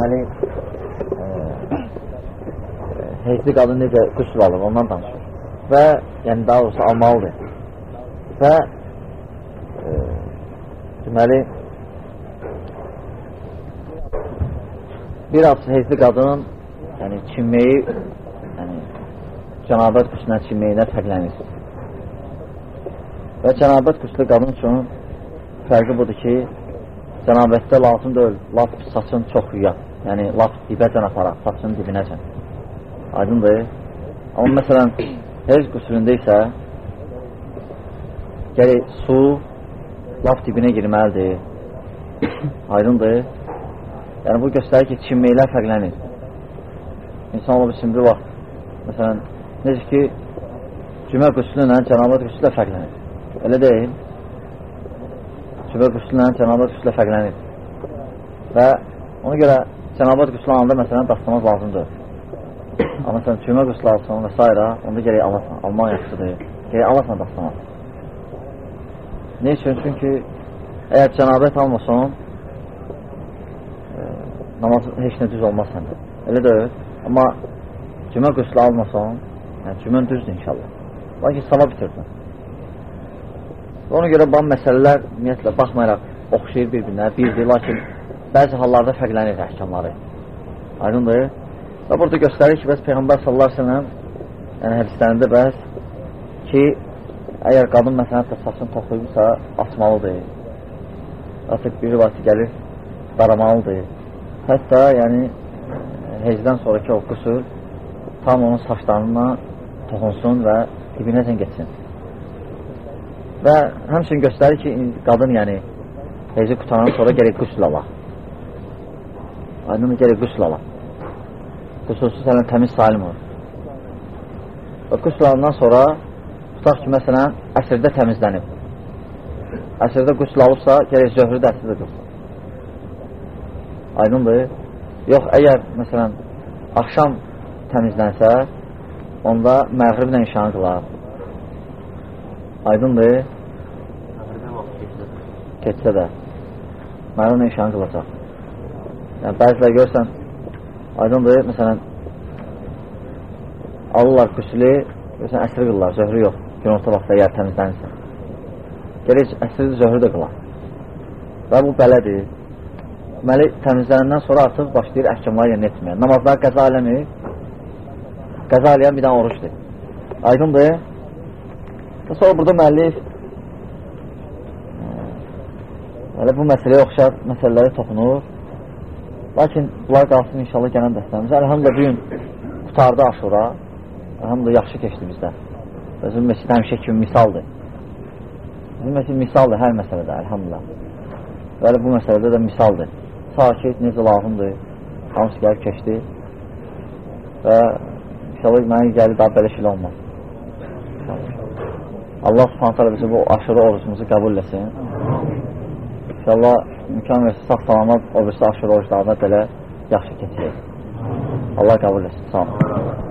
Deməli, e, heyzli qadın necə qüsl alır, ondan danışır. Və, yəni daha doğrusu almalıdır. Və e, deməli, bir az heyzli qadının yəni, çinməyi yəni, cənabət qüslünə çinməyinə fərqlənir. Və cənabət qüslü qadın üçün fərqi budur ki, cənabətdə lazım deyil, laf saçın çox yuya, yəni laf dibəcən aparaq, saçın dibinəcən. Aydındır. Amma məsələn, heyz qüsründə isə gəlir su laf dibinə girməlidir. Aydındır. Yəni bu göstərir ki, çinməklər fərqlənir. İnsan olub üçün bir vaxt, məsələn, necə ki, cümə qüslü ilə cənabət qüslü ilə fərqlənir. Elə deyil. Cümə qüslü ilə cənabət qüslü ilə fərqlənir. Və ona görə cənabət qüslü alanda, məsələn, dastamaz lazımdır. Amma məsələn, cümə qüslü alsın və s. onda gərək alasan, almaq yaxşıdır. Gərək alasan dastamaz. Ne üçün? Çünki əgər cənabət almasan, e, namaz heç nə düz olmaz səndə. Elə deyil. Amma cümə qüslü almasan, yəni cümən düzdür inşallah. Lakin sala bitirdin. Ona görə bu məsələlər ümumiyyətlə baxmayaraq oxşayır bir-birinə, birdir, lakin bəzi hallarda fərqlənir əhkamları. Aydındır. Və burada göstərir ki, bəs Peyğəmbər sallallahu əleyhi və səlləm yəni hədislərində bəs ki, əgər qadın məsələn saçını toxuyubsa, asmalıdır. Artıq bir rivayəti gəlir, daramalıdır. Hətta yəni hecdən sonraki o qüsul tam onun saçlarına toxunsun və dibinəcən geçsin. Və həmçinin göstərir ki, qadın yəni heyzi qutandan sonra gerək qüsl ala. Aydın gerək qüsl ala. Qüsulsuz sənə təmiz salim olur. Və qüsl alandan sonra tutaq ki, məsələn, əsrdə təmizlənib. Əsrdə qüsl alırsa, gerək zöhrü də əsrdə qılsın. Aydındır. Yox, əgər, məsələn, axşam təmizlənsə, onda məğriblə işanı qılar. Aydındır. Keçsə də. Məğriblə işanı qılacaq. Yəni, bəzilə görsən, aydındır, məsələn, alırlar qüsülü, görsən, əsri qılırlar, zöhrü yox, gün orta vaxtda yer təmizlənirsə. Gerək əsri zöhrü də qılar. Və bu belədir. Deməli, təmizlənəndən sonra artıq başlayır əhkamları yerinə etməyə. Namazlar qəza eləmir, qəza eləyən bir dənə oruçdur. Aydındır. Və sonra burada müəllif elə bu məsələyə oxşar məsələləri toxunur. Lakin bunlar qalsın inşallah gələn dəstəmizə. Əlhamdülillah bu gün qutardı aşura. Əlhamdülillah yaxşı keçdi bizdə. Bizim məsələ həmişə kimi misaldır. Bizim məsələ misaldır hər məsələdə, əlhamdülillah. Və bu məsələdə də misaldır. Sakit, necə lazımdır, hamısı gəlib keçdi. Və İnşallah mənə gəlir daha belə şeylə olmaz. Allah subhanətələ bizi bu aşırı orucumuzu qəbul etsin. İnşallah imkan versin, sağ salamat o birisi aşırı oruclarına belə yaxşı keçir. Allah qəbul etsin. Sağ olun.